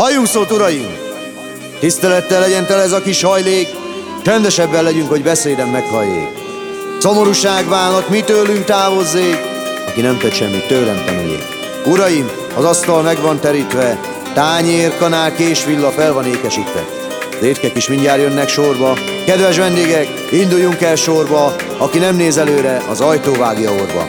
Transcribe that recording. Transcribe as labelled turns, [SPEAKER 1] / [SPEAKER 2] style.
[SPEAKER 1] Halljunk szót, uraim! Tisztelettel legyen tele ez a kis hajlék, csendesebben legyünk, hogy beszédem meghalljék. Szomorúság bánat mi tőlünk távozzék, aki nem tett semmit, tőlem tanuljék. Uraim, az asztal meg van terítve, tányér, kanál, kés, villa fel van ékesítve. Az étkek is mindjárt jönnek sorba. Kedves vendégek, induljunk el sorba, aki nem néz előre, az ajtó vágja orba.